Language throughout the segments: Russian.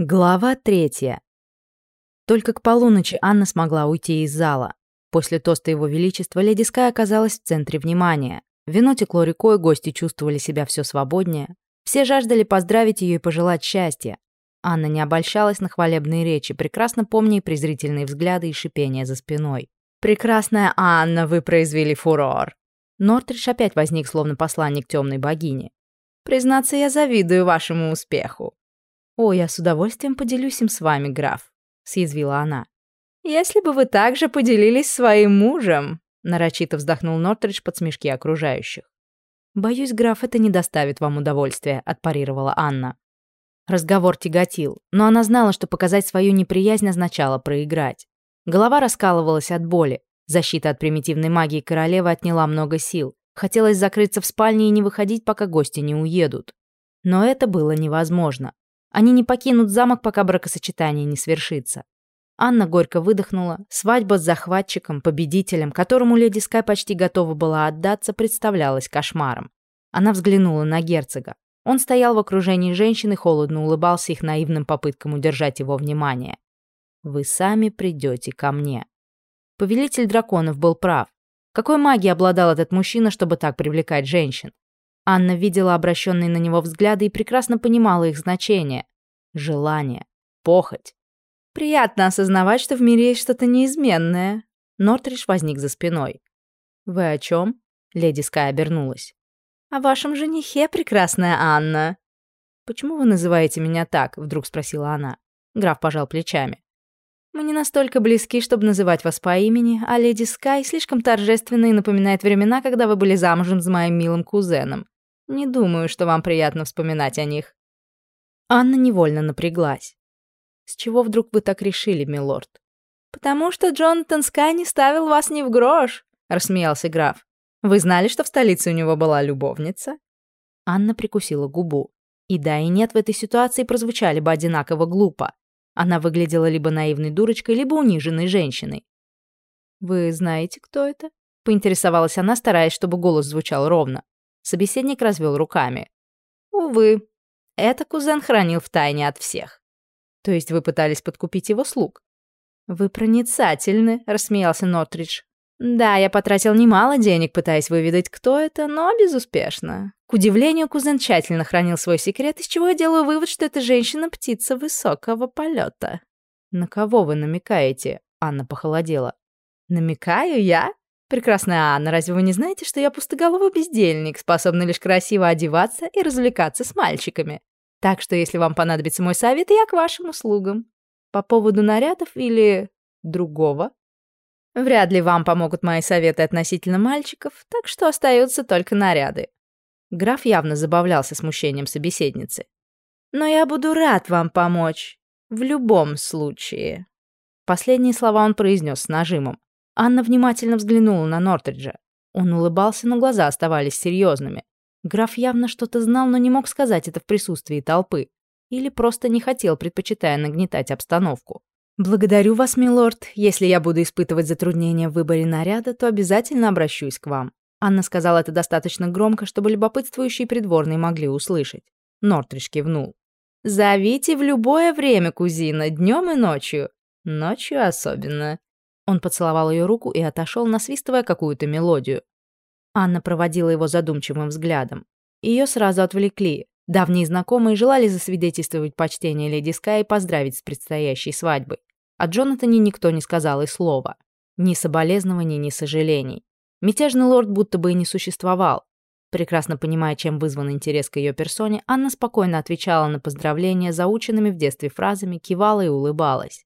Глава третья. Только к полуночи Анна смогла уйти из зала. После тоста Его Величества леди Скай оказалась в центре внимания. Вино текло рекой, гости чувствовали себя все свободнее. Все жаждали поздравить ее и пожелать счастья. Анна не обольщалась на хвалебные речи, прекрасно помня и презрительные взгляды и шипения за спиной. «Прекрасная Анна, вы произвели фурор!» Нортридж опять возник, словно посланник темной богини. «Признаться, я завидую вашему успеху. «О, я с удовольствием поделюсь им с вами, граф», — съязвила она. «Если бы вы также поделились своим мужем», — нарочито вздохнул Нортридж под смешки окружающих. «Боюсь, граф, это не доставит вам удовольствия», — отпарировала Анна. Разговор тяготил, но она знала, что показать свою неприязнь означало проиграть. Голова раскалывалась от боли. Защита от примитивной магии королевы отняла много сил. Хотелось закрыться в спальне и не выходить, пока гости не уедут. Но это было невозможно. Они не покинут замок, пока бракосочетание не свершится. Анна горько выдохнула. Свадьба с захватчиком, победителем, которому леди Скай почти готова была отдаться, представлялась кошмаром. Она взглянула на герцога. Он стоял в окружении женщин и холодно улыбался их наивным попыткам удержать его внимание. «Вы сами придете ко мне». Повелитель драконов был прав. Какой магией обладал этот мужчина, чтобы так привлекать женщин? Анна видела обращенные на него взгляды и прекрасно понимала их значение. Желание. Похоть. Приятно осознавать, что в мире есть что-то неизменное. Нортридж возник за спиной. «Вы о чем?» Леди Скай обернулась. «О вашем женихе, прекрасная Анна». «Почему вы называете меня так?» Вдруг спросила она. Граф пожал плечами. «Мы не настолько близки, чтобы называть вас по имени, а леди Скай слишком торжественно и напоминает времена, когда вы были замужем за моим милым кузеном. Не думаю, что вам приятно вспоминать о них». Анна невольно напряглась. «С чего вдруг вы так решили, милорд?» «Потому что Джонатан Скай ставил вас ни в грош», — рассмеялся граф. «Вы знали, что в столице у него была любовница?» Анна прикусила губу. И да, и нет в этой ситуации прозвучали бы одинаково глупо. Она выглядела либо наивной дурочкой, либо униженной женщиной. «Вы знаете, кто это?» — поинтересовалась она, стараясь, чтобы голос звучал ровно. Собеседник развел руками. «Увы, это кузен хранил в тайне от всех. То есть вы пытались подкупить его слуг?» «Вы проницательны», — рассмеялся Нотридж. «Да, я потратил немало денег, пытаясь выведать, кто это, но безуспешно. К удивлению, кузен тщательно хранил свой секрет, из чего я делаю вывод, что эта женщина-птица высокого полета». «На кого вы намекаете?» — Анна похолодела. «Намекаю я?» «Прекрасная Анна, разве вы не знаете, что я пустоголовый бездельник, способный лишь красиво одеваться и развлекаться с мальчиками? Так что, если вам понадобится мой совет, я к вашим услугам. По поводу нарядов или другого?» Вряд ли вам помогут мои советы относительно мальчиков, так что остаются только наряды. Граф явно забавлялся смущением собеседницы. Но я буду рад вам помочь. В любом случае. Последние слова он произнес с нажимом. Анна внимательно взглянула на Нортриджа. Он улыбался, но глаза оставались серьезными. Граф явно что-то знал, но не мог сказать это в присутствии толпы. Или просто не хотел, предпочитая нагнетать обстановку. «Благодарю вас, милорд. Если я буду испытывать затруднения в выборе наряда, то обязательно обращусь к вам». Анна сказала это достаточно громко, чтобы любопытствующие придворные могли услышать. Нортридж кивнул. «Зовите в любое время, кузина, днем и ночью. Ночью особенно. Он поцеловал ее руку и отошел, насвистывая какую-то мелодию. Анна проводила его задумчивым взглядом. Ее сразу отвлекли. Давние знакомые желали засвидетельствовать почтение леди Скай и поздравить с предстоящей свадьбой. О Джонатане никто не сказал и слова. Ни соболезнований, ни сожалений. Мятежный лорд будто бы и не существовал. Прекрасно понимая, чем вызван интерес к ее персоне, Анна спокойно отвечала на поздравления заученными в детстве фразами, кивала и улыбалась.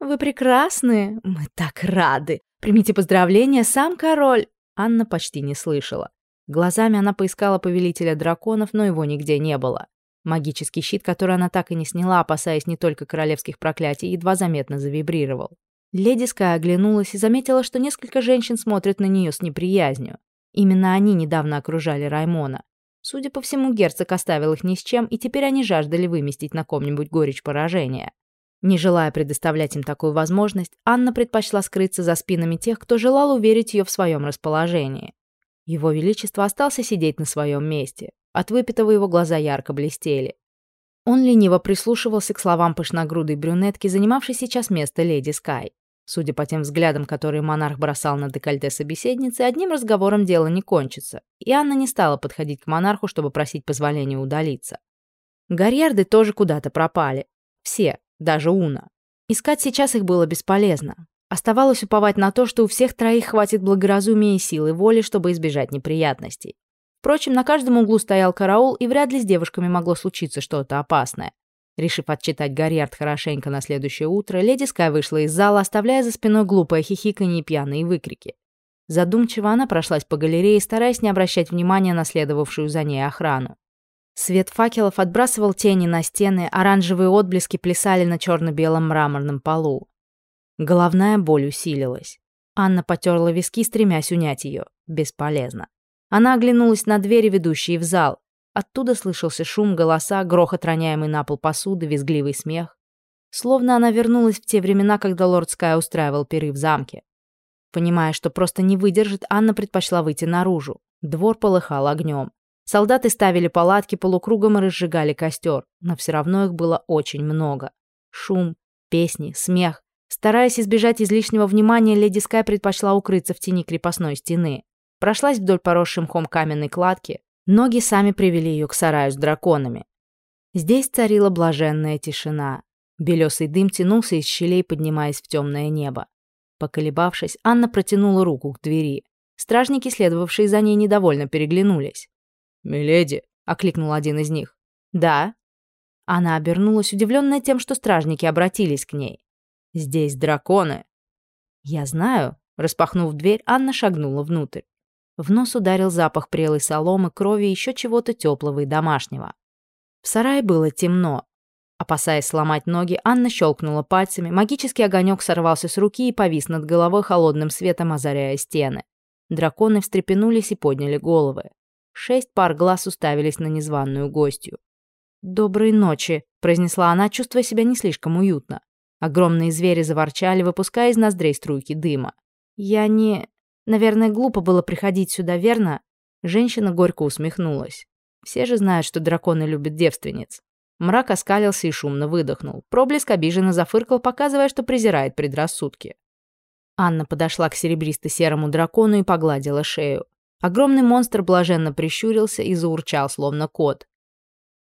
«Вы прекрасны! Мы так рады! Примите поздравления, сам король!» Анна почти не слышала. Глазами она поискала повелителя драконов, но его нигде не было. Магический щит, который она так и не сняла, опасаясь не только королевских проклятий, едва заметно завибрировал. Леди Скай оглянулась и заметила, что несколько женщин смотрят на нее с неприязнью. Именно они недавно окружали Раймона. Судя по всему, герцог оставил их ни с чем, и теперь они жаждали выместить на ком-нибудь горечь поражения. Не желая предоставлять им такую возможность, Анна предпочла скрыться за спинами тех, кто желал уверить ее в своем расположении. Его Величество остался сидеть на своем месте. От выпитого его глаза ярко блестели. Он лениво прислушивался к словам пышногрудой брюнетки, занимавшей сейчас место леди Скай. Судя по тем взглядам, которые монарх бросал на декольте собеседницы, одним разговором дело не кончится, и Анна не стала подходить к монарху, чтобы просить позволения удалиться. Гарьярды тоже куда-то пропали. Все, даже Уна. Искать сейчас их было бесполезно. Оставалось уповать на то, что у всех троих хватит благоразумия и силы воли, чтобы избежать неприятностей. Впрочем, на каждом углу стоял караул, и вряд ли с девушками могло случиться что-то опасное. Решив отчитать Гарьярд хорошенько на следующее утро, леди Скай вышла из зала, оставляя за спиной глупое хихиканье и пьяные выкрики. Задумчиво она прошлась по галерее, стараясь не обращать внимания на следовавшую за ней охрану. Свет факелов отбрасывал тени на стены, оранжевые отблески плясали на черно-белом мраморном полу. Головная боль усилилась. Анна потерла виски, стремясь унять ее. Бесполезно. Она оглянулась на двери, ведущие в зал. Оттуда слышался шум, голоса, грохот, роняемый на пол посуды, визгливый смех. Словно она вернулась в те времена, когда лорд Скай устраивал пиры в замке. Понимая, что просто не выдержит, Анна предпочла выйти наружу. Двор полыхал огнем. Солдаты ставили палатки полукругом и разжигали костер, но все равно их было очень много. Шум, песни, смех. Стараясь избежать излишнего внимания, леди Скай предпочла укрыться в тени крепостной стены прошлась вдоль поросшей мхом каменной кладки, ноги сами привели ее к сараю с драконами. Здесь царила блаженная тишина. Белесый дым тянулся из щелей, поднимаясь в темное небо. Поколебавшись, Анна протянула руку к двери. Стражники, следовавшие за ней, недовольно переглянулись. «Миледи!» — окликнул один из них. «Да?» Она обернулась, удивленная тем, что стражники обратились к ней. «Здесь драконы!» «Я знаю», — распахнув дверь, Анна шагнула внутрь. В нос ударил запах прелой соломы, крови и еще чего-то теплого и домашнего. В сарае было темно. Опасаясь сломать ноги, Анна щелкнула пальцами, магический огонек сорвался с руки и повис над головой холодным светом, озаряя стены. Драконы встрепенулись и подняли головы. Шесть пар глаз уставились на незваную гостью. «Доброй ночи», — произнесла она, чувствуя себя не слишком уютно. Огромные звери заворчали, выпуская из ноздрей струйки дыма. «Я не... Наверное, глупо было приходить сюда, верно? Женщина горько усмехнулась. Все же знают, что драконы любят девственниц. Мрак оскалился и шумно выдохнул. Проблеск обиженно зафыркал, показывая, что презирает предрассудки. Анна подошла к серебристо-серому дракону и погладила шею. Огромный монстр блаженно прищурился и заурчал, словно кот.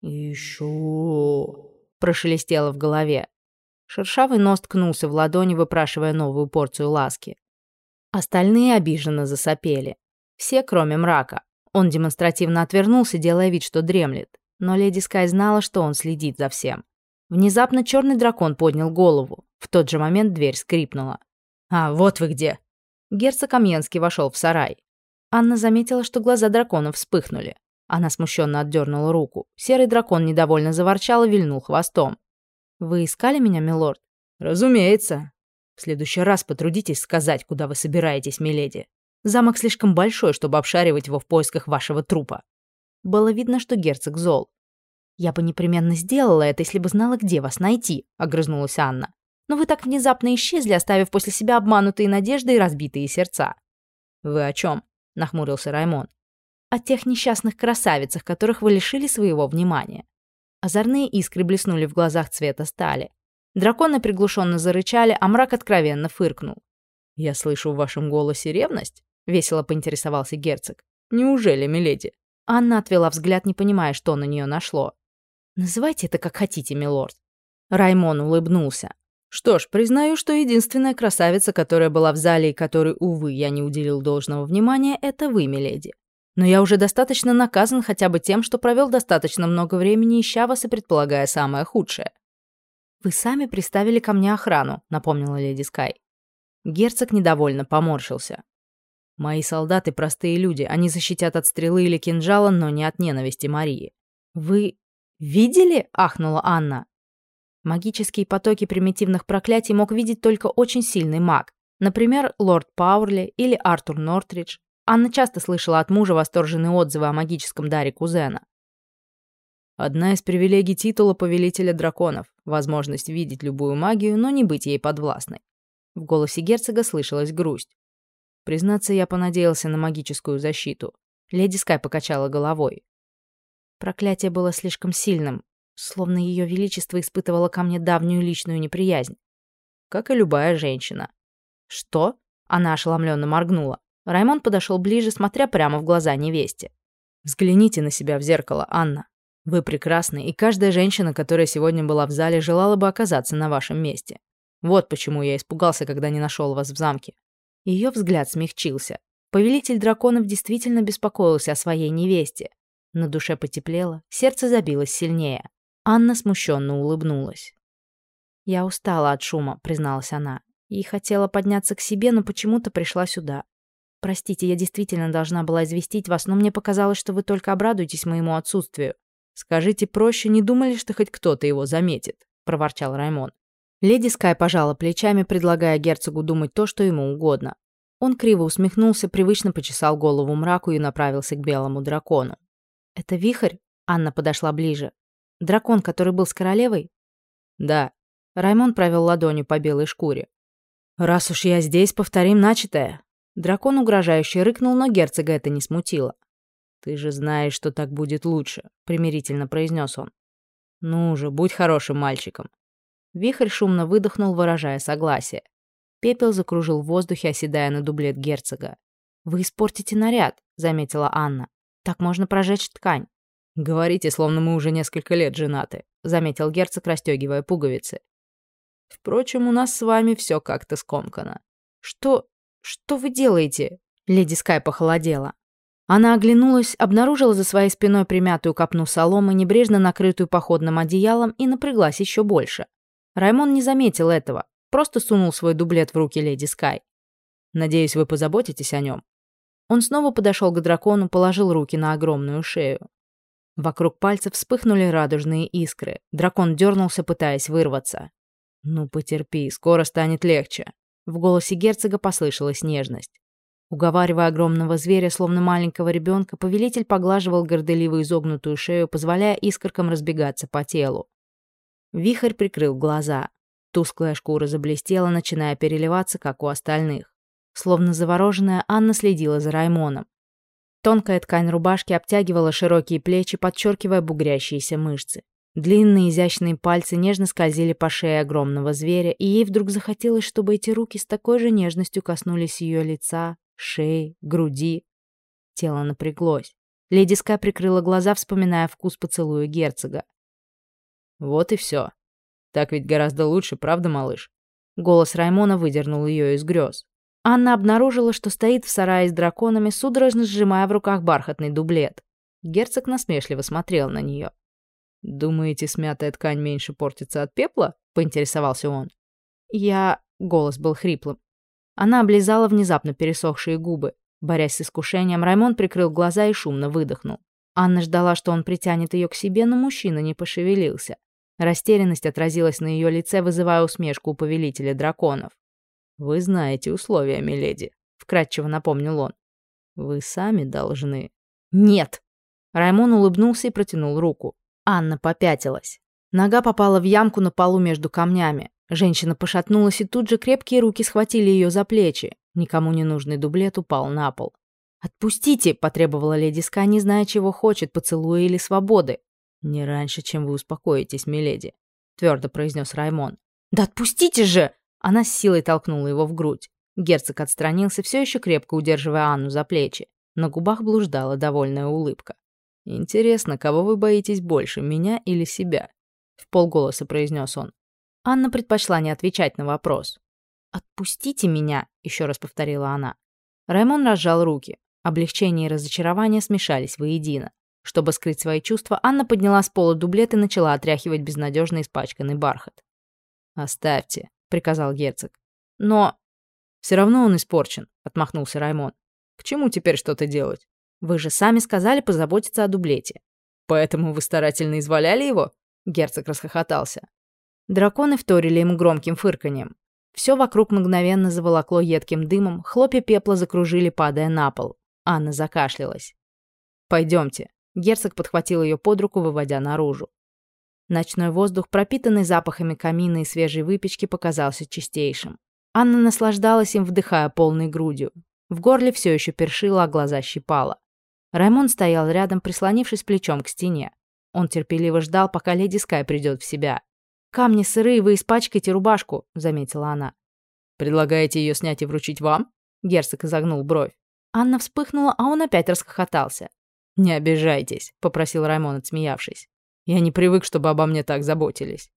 «Еще...» — прошелестело в голове. Шершавый нос ткнулся в ладони, выпрашивая новую порцию ласки. Остальные обиженно засопели. Все, кроме мрака. Он демонстративно отвернулся, делая вид, что дремлет. Но леди Скай знала, что он следит за всем. Внезапно черный дракон поднял голову. В тот же момент дверь скрипнула. «А, вот вы где!» Герцог Амьенский вошел в сарай. Анна заметила, что глаза дракона вспыхнули. Она смущенно отдернула руку. Серый дракон недовольно заворчал и вильнул хвостом. «Вы искали меня, милорд?» «Разумеется. В следующий раз потрудитесь сказать, куда вы собираетесь, миледи. Замок слишком большой, чтобы обшаривать его в поисках вашего трупа». Было видно, что герцог зол. «Я бы непременно сделала это, если бы знала, где вас найти», — огрызнулась Анна. «Но вы так внезапно исчезли, оставив после себя обманутые надежды и разбитые сердца». «Вы о чем?» — нахмурился Раймон. «О тех несчастных красавицах, которых вы лишили своего внимания». Озорные искры блеснули в глазах цвета стали. Драконы приглушенно зарычали, а мрак откровенно фыркнул. «Я слышу в вашем голосе ревность?» — весело поинтересовался герцог. «Неужели, миледи?» Анна отвела взгляд, не понимая, что на нее нашло. «Называйте это как хотите, милорд». Раймон улыбнулся. «Что ж, признаю, что единственная красавица, которая была в зале и которой, увы, я не уделил должного внимания, это вы, миледи. Но я уже достаточно наказан хотя бы тем, что провел достаточно много времени, ища вас и предполагая самое худшее. «Вы сами приставили ко мне охрану», — напомнила леди Скай. Герцог недовольно поморщился. «Мои солдаты — простые люди, они защитят от стрелы или кинжала, но не от ненависти Марии». «Вы видели?» — ахнула Анна. Магические потоки примитивных проклятий мог видеть только очень сильный маг. Например, лорд Пауэрли или Артур Нортридж. Анна часто слышала от мужа восторженные отзывы о магическом даре кузена. Одна из привилегий титула Повелителя Драконов — возможность видеть любую магию, но не быть ей подвластной. В голосе герцога слышалась грусть. Признаться, я понадеялся на магическую защиту. Леди Скай покачала головой. Проклятие было слишком сильным. Словно ее величество испытывало ко мне давнюю личную неприязнь. Как и любая женщина. «Что?» — она ошеломленно моргнула. Раймон подошел ближе, смотря прямо в глаза невесте. «Взгляните на себя в зеркало, Анна. Вы прекрасны, и каждая женщина, которая сегодня была в зале, желала бы оказаться на вашем месте. Вот почему я испугался, когда не нашел вас в замке». Ее взгляд смягчился. Повелитель драконов действительно беспокоился о своей невесте. На душе потеплело, сердце забилось сильнее. Анна смущенно улыбнулась. «Я устала от шума», — призналась она, и хотела подняться к себе, но почему-то пришла сюда. Простите, я действительно должна была известить вас, но мне показалось, что вы только обрадуетесь моему отсутствию. Скажите проще, не думали, что хоть кто-то его заметит?» — проворчал Раймон. Леди Скай пожала плечами, предлагая герцогу думать то, что ему угодно. Он криво усмехнулся, привычно почесал голову мраку и направился к белому дракону. «Это вихрь?» — Анна подошла ближе. «Дракон, который был с королевой?» «Да». Раймон провел ладонью по белой шкуре. «Раз уж я здесь, повторим начатое. Дракон угрожающе рыкнул, но герцога это не смутило. «Ты же знаешь, что так будет лучше», — примирительно произнес он. «Ну же, будь хорошим мальчиком». Вихрь шумно выдохнул, выражая согласие. Пепел закружил в воздухе, оседая на дублет герцога. «Вы испортите наряд», — заметила Анна. «Так можно прожечь ткань». «Говорите, словно мы уже несколько лет женаты», — заметил герцог, расстегивая пуговицы. «Впрочем, у нас с вами все как-то скомкано». «Что... «Что вы делаете?» Леди Скай похолодела. Она оглянулась, обнаружила за своей спиной примятую копну соломы, небрежно накрытую походным одеялом, и напряглась еще больше. Раймон не заметил этого, просто сунул свой дублет в руки леди Скай. «Надеюсь, вы позаботитесь о нем». Он снова подошел к дракону, положил руки на огромную шею. Вокруг пальцев вспыхнули радужные искры. Дракон дернулся, пытаясь вырваться. «Ну, потерпи, скоро станет легче», в голосе герцога послышалась нежность. Уговаривая огромного зверя, словно маленького ребенка, повелитель поглаживал горделиво изогнутую шею, позволяя искоркам разбегаться по телу. Вихрь прикрыл глаза. Тусклая шкура заблестела, начиная переливаться, как у остальных. Словно завороженная, Анна следила за Раймоном. Тонкая ткань рубашки обтягивала широкие плечи, подчеркивая бугрящиеся мышцы. Длинные изящные пальцы нежно скользили по шее огромного зверя, и ей вдруг захотелось, чтобы эти руки с такой же нежностью коснулись ее лица, шеи, груди. Тело напряглось. Леди Ска прикрыла глаза, вспоминая вкус поцелуя герцога. «Вот и все. Так ведь гораздо лучше, правда, малыш?» Голос Раймона выдернул ее из грез. Анна обнаружила, что стоит в сарае с драконами, судорожно сжимая в руках бархатный дублет. Герцог насмешливо смотрел на нее. «Думаете, смятая ткань меньше портится от пепла?» — поинтересовался он. «Я...» — голос был хриплым. Она облизала внезапно пересохшие губы. Борясь с искушением, Раймон прикрыл глаза и шумно выдохнул. Анна ждала, что он притянет ее к себе, но мужчина не пошевелился. Растерянность отразилась на ее лице, вызывая усмешку у повелителя драконов. «Вы знаете условия, миледи», — вкратчиво напомнил он. «Вы сами должны...» «Нет!» Раймон улыбнулся и протянул руку. Анна попятилась. Нога попала в ямку на полу между камнями. Женщина пошатнулась, и тут же крепкие руки схватили ее за плечи. Никому не нужный дублет упал на пол. «Отпустите!» — потребовала леди Ска, не зная, чего хочет, поцелуя или свободы. «Не раньше, чем вы успокоитесь, миледи», — твердо произнес Раймон. «Да отпустите же!» Она с силой толкнула его в грудь. Герцог отстранился, все еще крепко удерживая Анну за плечи. На губах блуждала довольная улыбка. «Интересно, кого вы боитесь больше, меня или себя?» — в полголоса произнес он. Анна предпочла не отвечать на вопрос. «Отпустите меня», — еще раз повторила она. Раймон разжал руки. Облегчение и разочарование смешались воедино. Чтобы скрыть свои чувства, Анна подняла с пола дублет и начала отряхивать безнадежно испачканный бархат. «Оставьте», — приказал герцог. «Но...» «Все равно он испорчен», — отмахнулся Раймон. «К чему теперь что-то делать?» Вы же сами сказали позаботиться о дублете. Поэтому вы старательно изваляли его? Герцог расхохотался. Драконы вторили ему громким фырканьем. Все вокруг мгновенно заволокло едким дымом, хлопья пепла закружили, падая на пол. Анна закашлялась. «Пойдемте». Герцог подхватил ее под руку, выводя наружу. Ночной воздух, пропитанный запахами камина и свежей выпечки, показался чистейшим. Анна наслаждалась им, вдыхая полной грудью. В горле все еще першило, а глаза щипало. Раймон стоял рядом, прислонившись плечом к стене. Он терпеливо ждал, пока леди Скай придет в себя. «Камни сырые, вы испачкаете рубашку», — заметила она. «Предлагаете ее снять и вручить вам?» Герцог изогнул бровь. Анна вспыхнула, а он опять расхохотался. «Не обижайтесь», — попросил Раймон, отсмеявшись. «Я не привык, чтобы обо мне так заботились».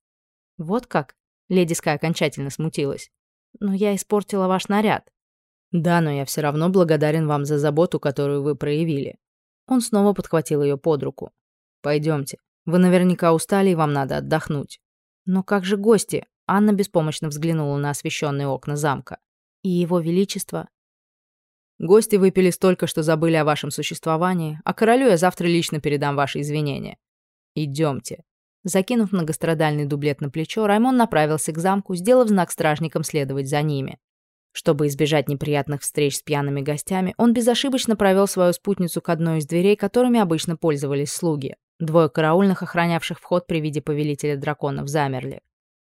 «Вот как?» Леди Скай окончательно смутилась. «Но я испортила ваш наряд». «Да, но я все равно благодарен вам за заботу, которую вы проявили». Он снова подхватил ее под руку. Пойдемте. Вы наверняка устали, и вам надо отдохнуть». «Но как же гости?» Анна беспомощно взглянула на освещенные окна замка. «И его величество?» «Гости выпили столько, что забыли о вашем существовании, а королю я завтра лично передам ваши извинения. Идемте». Закинув многострадальный дублет на плечо, Раймон направился к замку, сделав знак стражникам следовать за ними. Чтобы избежать неприятных встреч с пьяными гостями, он безошибочно провел свою спутницу к одной из дверей, которыми обычно пользовались слуги. Двое караульных, охранявших вход при виде повелителя драконов, замерли.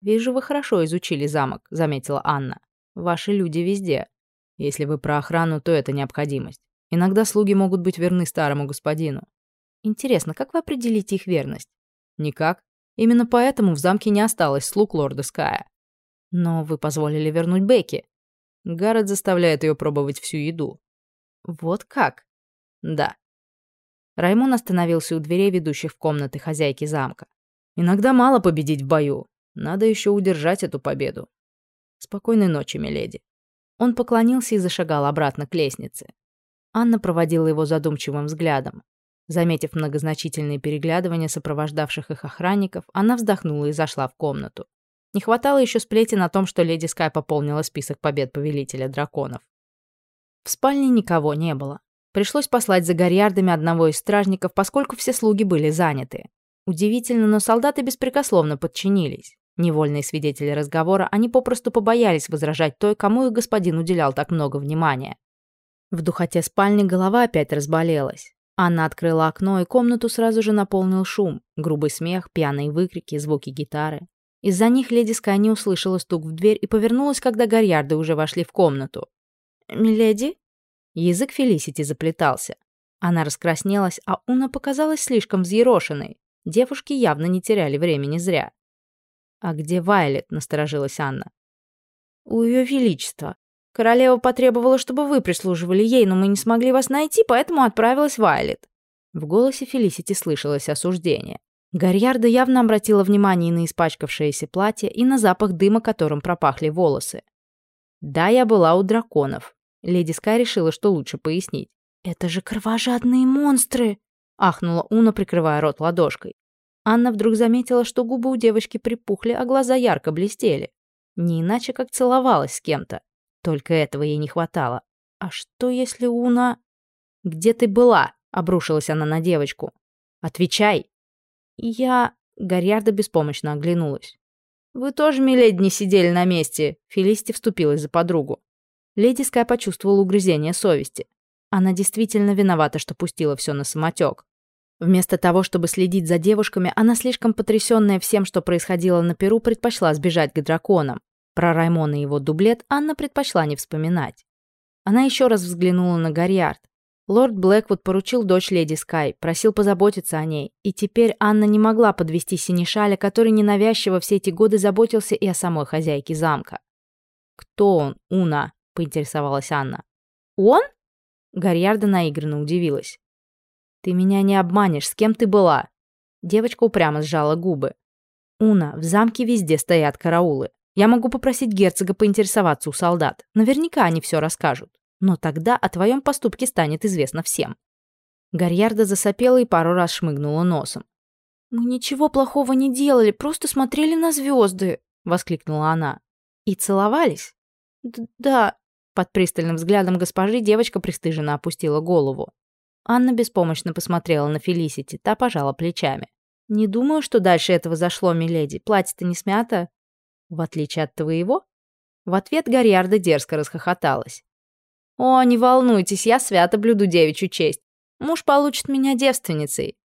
«Вижу, вы хорошо изучили замок», — заметила Анна. «Ваши люди везде. Если вы про охрану, то это необходимость. Иногда слуги могут быть верны старому господину». «Интересно, как вы определите их верность?» Никак. Именно поэтому в замке не осталось слуг лорда Ская. Но вы позволили вернуть Бекки. Гаррет заставляет ее пробовать всю еду. Вот как? Да. Раймон остановился у дверей, ведущих в комнаты хозяйки замка. Иногда мало победить в бою. Надо еще удержать эту победу. Спокойной ночи, миледи. Он поклонился и зашагал обратно к лестнице. Анна проводила его задумчивым взглядом. Заметив многозначительные переглядывания сопровождавших их охранников, она вздохнула и зашла в комнату. Не хватало еще сплетен о том, что леди Скай пополнила список побед повелителя драконов. В спальне никого не было. Пришлось послать за гарьярдами одного из стражников, поскольку все слуги были заняты. Удивительно, но солдаты беспрекословно подчинились. Невольные свидетели разговора, они попросту побоялись возражать той, кому их господин уделял так много внимания. В духоте спальни голова опять разболелась. Анна открыла окно, и комнату сразу же наполнил шум. Грубый смех, пьяные выкрики, звуки гитары. Из-за них леди Скай не услышала стук в дверь и повернулась, когда гарьярды уже вошли в комнату. «Миледи?» Язык Фелисити заплетался. Она раскраснелась, а Уна показалась слишком взъерошенной. Девушки явно не теряли времени зря. «А где Вайлет?» — насторожилась Анна. «У ее величества. Королева потребовала, чтобы вы прислуживали ей, но мы не смогли вас найти, поэтому отправилась Вайлет». В голосе Фелисити слышалось осуждение. Гарьярда явно обратила внимание на испачкавшееся платье и на запах дыма, которым пропахли волосы. «Да, я была у драконов». Леди Скай решила, что лучше пояснить. «Это же кровожадные монстры!» — ахнула Уна, прикрывая рот ладошкой. Анна вдруг заметила, что губы у девочки припухли, а глаза ярко блестели. Не иначе, как целовалась с кем-то. Только этого ей не хватало. А что если Уна... «Где ты была?» — обрушилась она на девочку. «Отвечай!» «Я...» — Гарьярда беспомощно оглянулась. «Вы тоже, миледи, не сидели на месте!» Фелисти вступилась за подругу. Леди Скай почувствовала угрызение совести. Она действительно виновата, что пустила все на самотек. Вместо того, чтобы следить за девушками, она, слишком потрясенная всем, что происходило на Перу, предпочла сбежать к драконам. Про Раймона и его дублет Анна предпочла не вспоминать. Она еще раз взглянула на Гарьярд. Лорд Блэквуд поручил дочь леди Скай, просил позаботиться о ней, и теперь Анна не могла подвести Синишаля, который ненавязчиво все эти годы заботился и о самой хозяйке замка. «Кто он, Уна?» — поинтересовалась Анна. «Он?» Гарьярда наигранно удивилась. «Ты меня не обманешь, с кем ты была?» Девочка упрямо сжала губы. «Уна, в замке везде стоят караулы. Я могу попросить герцога поинтересоваться у солдат. Наверняка они все расскажут. Но тогда о твоем поступке станет известно всем». Гарьярда засопела и пару раз шмыгнула носом. «Мы ничего плохого не делали, просто смотрели на звезды», — воскликнула она. «И целовались?» Д «Да». Под пристальным взглядом госпожи девочка пристыженно опустила голову. Анна беспомощно посмотрела на Фелисити, та пожала плечами. «Не думаю, что дальше этого зашло, миледи. Платье-то не смято?» В отличие от твоего? В ответ Гарьярда дерзко расхохоталась. О, не волнуйтесь, я свято блюду девичью честь. Муж получит меня девственницей,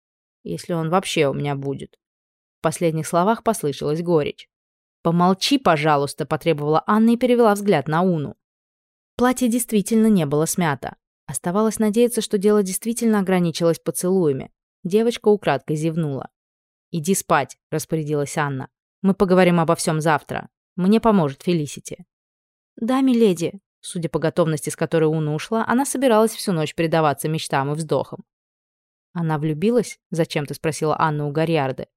если он вообще у меня будет. В последних словах послышалась горечь. «Помолчи, пожалуйста», — потребовала Анна и перевела взгляд на Уну. Платье действительно не было смято. Оставалось надеяться, что дело действительно ограничилось поцелуями. Девочка украдкой зевнула. «Иди спать», — распорядилась Анна. «Мы поговорим обо всем завтра. Мне поможет Фелисити». «Да, миледи», Судя по готовности, с которой Уна ушла, она собиралась всю ночь предаваться мечтам и вздохам. «Она влюбилась?» — зачем-то спросила Анна у Гарриарды.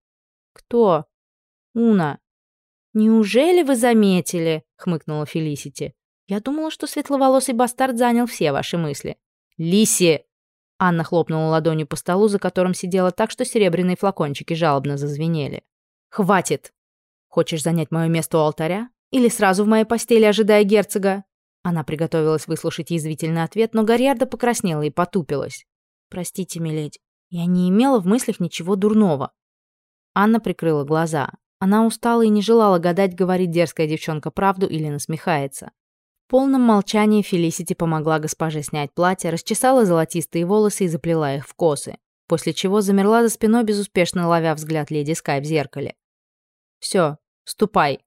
«Кто?» «Уна». «Неужели вы заметили?» — хмыкнула Фелисити. «Я думала, что светловолосый бастард занял все ваши мысли». «Лиси!» Анна хлопнула ладонью по столу, за которым сидела так, что серебряные флакончики жалобно зазвенели. «Хватит! Хочешь занять мое место у алтаря? Или сразу в моей постели, ожидая герцога?» Она приготовилась выслушать язвительный ответ, но Гарьярда покраснела и потупилась. «Простите, миледи, я не имела в мыслях ничего дурного». Анна прикрыла глаза. Она устала и не желала гадать, говорит дерзкая девчонка правду или насмехается. В полном молчании Фелисити помогла госпоже снять платье, расчесала золотистые волосы и заплела их в косы, после чего замерла за спиной, безуспешно ловя взгляд леди Скай в зеркале. «Все, ступай».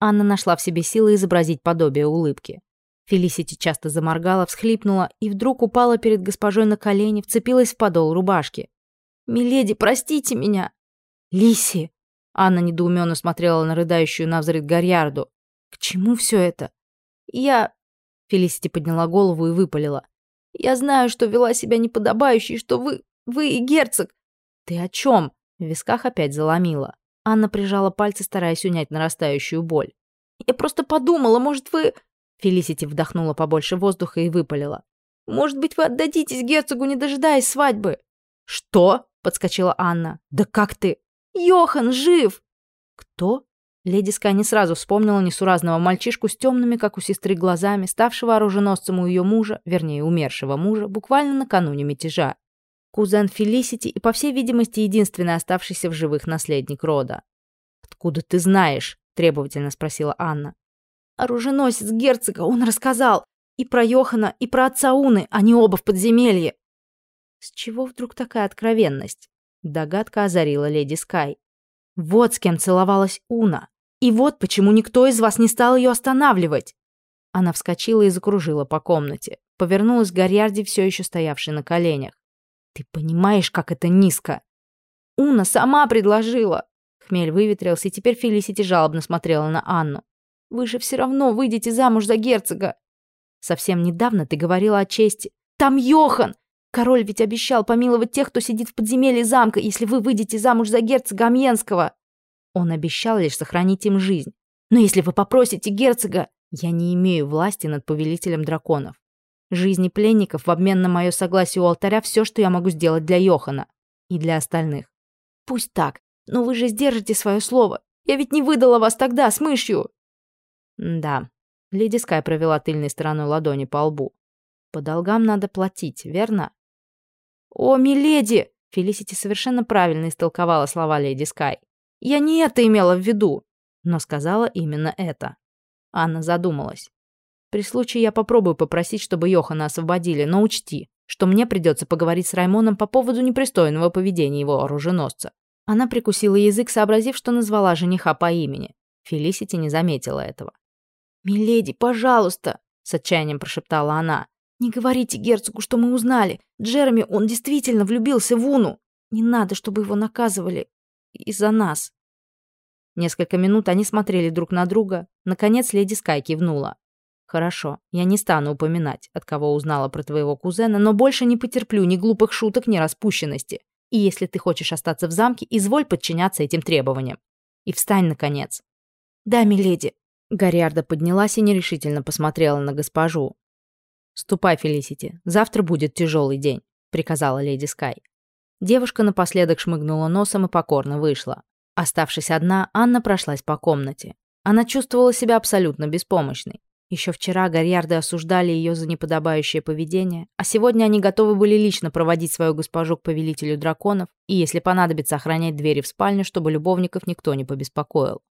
Анна нашла в себе силы изобразить подобие улыбки. Фелисити часто заморгала, всхлипнула и вдруг упала перед госпожой на колени, вцепилась в подол рубашки. «Миледи, простите меня!» «Лиси!» Анна недоуменно смотрела на рыдающую навзрыд Гарьярду. «К чему все это?» «Я...» Фелисити подняла голову и выпалила. «Я знаю, что вела себя неподобающе, что вы... вы и герцог...» «Ты о чем?» В висках опять заломила. Анна прижала пальцы, стараясь унять нарастающую боль. «Я просто подумала, может, вы...» Фелисити вдохнула побольше воздуха и выпалила. «Может быть, вы отдадитесь герцогу, не дожидаясь свадьбы?» «Что?» — подскочила Анна. «Да как ты?» «Йохан жив!» «Кто?» Леди Ска не сразу вспомнила несуразного мальчишку с темными, как у сестры, глазами, ставшего оруженосцем у ее мужа, вернее, умершего мужа, буквально накануне мятежа. Кузен Фелисити и, по всей видимости, единственный оставшийся в живых наследник рода. «Откуда ты знаешь?» – требовательно спросила Анна. Оруженосец герцога, он рассказал. И про Йохана, и про отца Уны, они оба в подземелье. С чего вдруг такая откровенность? Догадка озарила леди Скай. Вот с кем целовалась Уна. И вот почему никто из вас не стал ее останавливать. Она вскочила и закружила по комнате. Повернулась к Гарьярде, все еще стоявшей на коленях. «Ты понимаешь, как это низко?» «Уна сама предложила!» Хмель выветрился, и теперь Фелисити жалобно смотрела на Анну. Вы же все равно выйдете замуж за герцога. Совсем недавно ты говорила о чести. Там Йохан! Король ведь обещал помиловать тех, кто сидит в подземелье замка, если вы выйдете замуж за герцога Амьенского. Он обещал лишь сохранить им жизнь. Но если вы попросите герцога... Я не имею власти над повелителем драконов. Жизни пленников в обмен на мое согласие у алтаря все, что я могу сделать для Йохана. И для остальных. Пусть так, но вы же сдержите свое слово. Я ведь не выдала вас тогда с мышью. Да. Леди Скай провела тыльной стороной ладони по лбу. По долгам надо платить, верно? О, миледи! Фелисити совершенно правильно истолковала слова леди Скай. Я не это имела в виду, но сказала именно это. Анна задумалась. При случае я попробую попросить, чтобы Йохана освободили, но учти, что мне придется поговорить с Раймоном по поводу непристойного поведения его оруженосца. Она прикусила язык, сообразив, что назвала жениха по имени. Фелисити не заметила этого. «Миледи, пожалуйста!» — с отчаянием прошептала она. «Не говорите герцогу, что мы узнали. Джереми, он действительно влюбился в Уну. Не надо, чтобы его наказывали. Из-за нас». Несколько минут они смотрели друг на друга. Наконец леди Скай кивнула. «Хорошо, я не стану упоминать, от кого узнала про твоего кузена, но больше не потерплю ни глупых шуток, ни распущенности. И если ты хочешь остаться в замке, изволь подчиняться этим требованиям. И встань, наконец». «Да, миледи», Гориарда поднялась и нерешительно посмотрела на госпожу. «Ступай, Фелисити, завтра будет тяжелый день», — приказала леди Скай. Девушка напоследок шмыгнула носом и покорно вышла. Оставшись одна, Анна прошлась по комнате. Она чувствовала себя абсолютно беспомощной. Еще вчера Гарьярды осуждали ее за неподобающее поведение, а сегодня они готовы были лично проводить свою госпожу к повелителю драконов и, если понадобится, охранять двери в спальню, чтобы любовников никто не побеспокоил.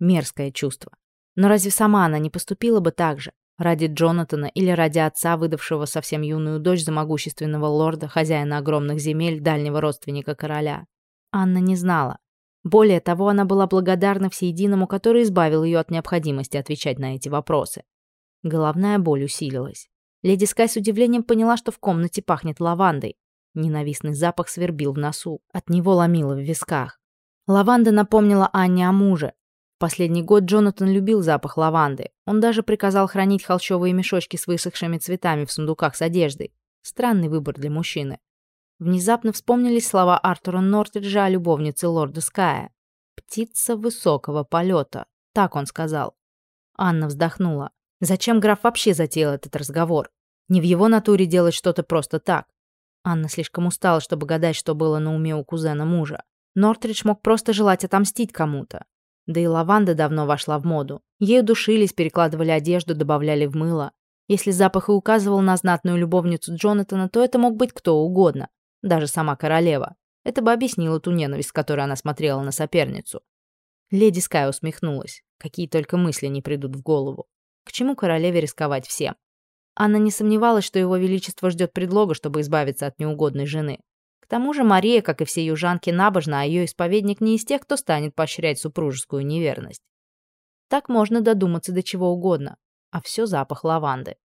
Мерзкое чувство. Но разве сама она не поступила бы так же? Ради Джонатана или ради отца, выдавшего совсем юную дочь за могущественного лорда, хозяина огромных земель, дальнего родственника короля? Анна не знала. Более того, она была благодарна всеединому, который избавил ее от необходимости отвечать на эти вопросы. Головная боль усилилась. Леди Скай с удивлением поняла, что в комнате пахнет лавандой. Ненавистный запах свербил в носу, от него ломило в висках. Лаванда напомнила Анне о муже. Последний год Джонатан любил запах лаванды. Он даже приказал хранить холщовые мешочки с высохшими цветами в сундуках с одеждой. Странный выбор для мужчины. Внезапно вспомнились слова Артура Нортриджа о любовнице лорда Ская. «Птица высокого полета», — так он сказал. Анна вздохнула. Зачем граф вообще затеял этот разговор? Не в его натуре делать что-то просто так. Анна слишком устала, чтобы гадать, что было на уме у кузена мужа. Нортридж мог просто желать отомстить кому-то. Да и лаванда давно вошла в моду. Ею душились, перекладывали одежду, добавляли в мыло. Если запах и указывал на знатную любовницу Джонатана, то это мог быть кто угодно. Даже сама королева. Это бы объяснило ту ненависть, с которой она смотрела на соперницу. Леди Скай усмехнулась. Какие только мысли не придут в голову. К чему королеве рисковать всем? Анна не сомневалась, что его величество ждет предлога, чтобы избавиться от неугодной жены. К тому же Мария, как и все южанки, набожна, а ее исповедник не из тех, кто станет поощрять супружескую неверность. Так можно додуматься до чего угодно, а все запах лаванды.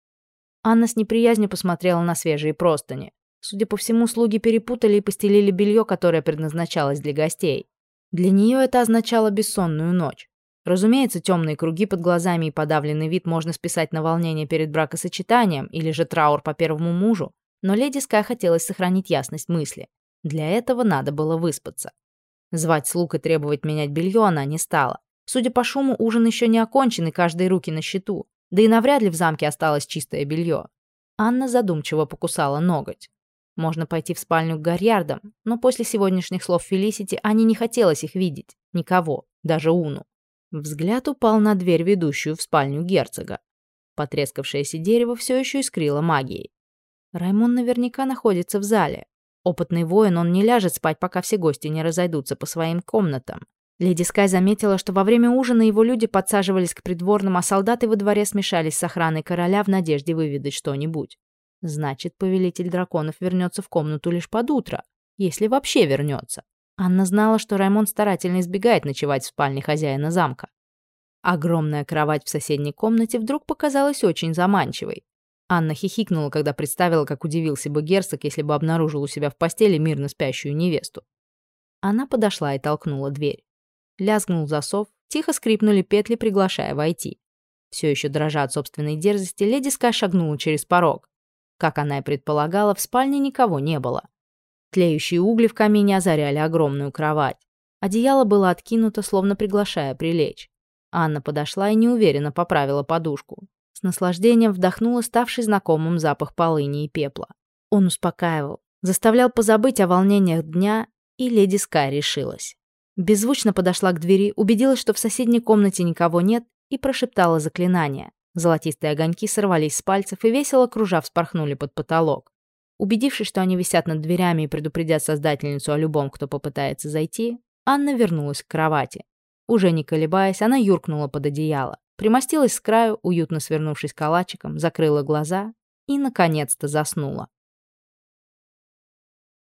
Анна с неприязнью посмотрела на свежие простыни. Судя по всему, слуги перепутали и постелили белье, которое предназначалось для гостей. Для нее это означало бессонную ночь. Разумеется, темные круги под глазами и подавленный вид можно списать на волнение перед бракосочетанием или же траур по первому мужу, но леди Скай хотелось сохранить ясность мысли. Для этого надо было выспаться. Звать слуг и требовать менять белье она не стала. Судя по шуму, ужин еще не окончен, и каждой руки на счету. Да и навряд ли в замке осталось чистое белье. Анна задумчиво покусала ноготь. Можно пойти в спальню к Гарьярдам, но после сегодняшних слов Фелисити Анне не хотелось их видеть. Никого, даже Уну. Взгляд упал на дверь, ведущую в спальню герцога. Потрескавшееся дерево все еще искрило магией. Раймон наверняка находится в зале. Опытный воин, он не ляжет спать, пока все гости не разойдутся по своим комнатам. Леди Скай заметила, что во время ужина его люди подсаживались к придворным, а солдаты во дворе смешались с охраной короля в надежде выведать что-нибудь. Значит, повелитель драконов вернется в комнату лишь под утро, если вообще вернется. Анна знала, что Раймон старательно избегает ночевать в спальне хозяина замка. Огромная кровать в соседней комнате вдруг показалась очень заманчивой. Анна хихикнула, когда представила, как удивился бы герцог, если бы обнаружил у себя в постели мирно спящую невесту. Она подошла и толкнула дверь. Лязгнул засов, тихо скрипнули петли, приглашая войти. Все еще дрожа от собственной дерзости, леди Ска шагнула через порог. Как она и предполагала, в спальне никого не было. Тлеющие угли в камине озаряли огромную кровать. Одеяло было откинуто, словно приглашая прилечь. Анна подошла и неуверенно поправила подушку. С наслаждением вдохнула ставший знакомым запах полыни и пепла. Он успокаивал, заставлял позабыть о волнениях дня, и леди Скай решилась. Беззвучно подошла к двери, убедилась, что в соседней комнате никого нет, и прошептала заклинание. Золотистые огоньки сорвались с пальцев и весело кружа вспорхнули под потолок. Убедившись, что они висят над дверями и предупредят создательницу о любом, кто попытается зайти, Анна вернулась к кровати. Уже не колебаясь, она юркнула под одеяло примостилась с краю, уютно свернувшись калачиком, закрыла глаза и, наконец-то, заснула.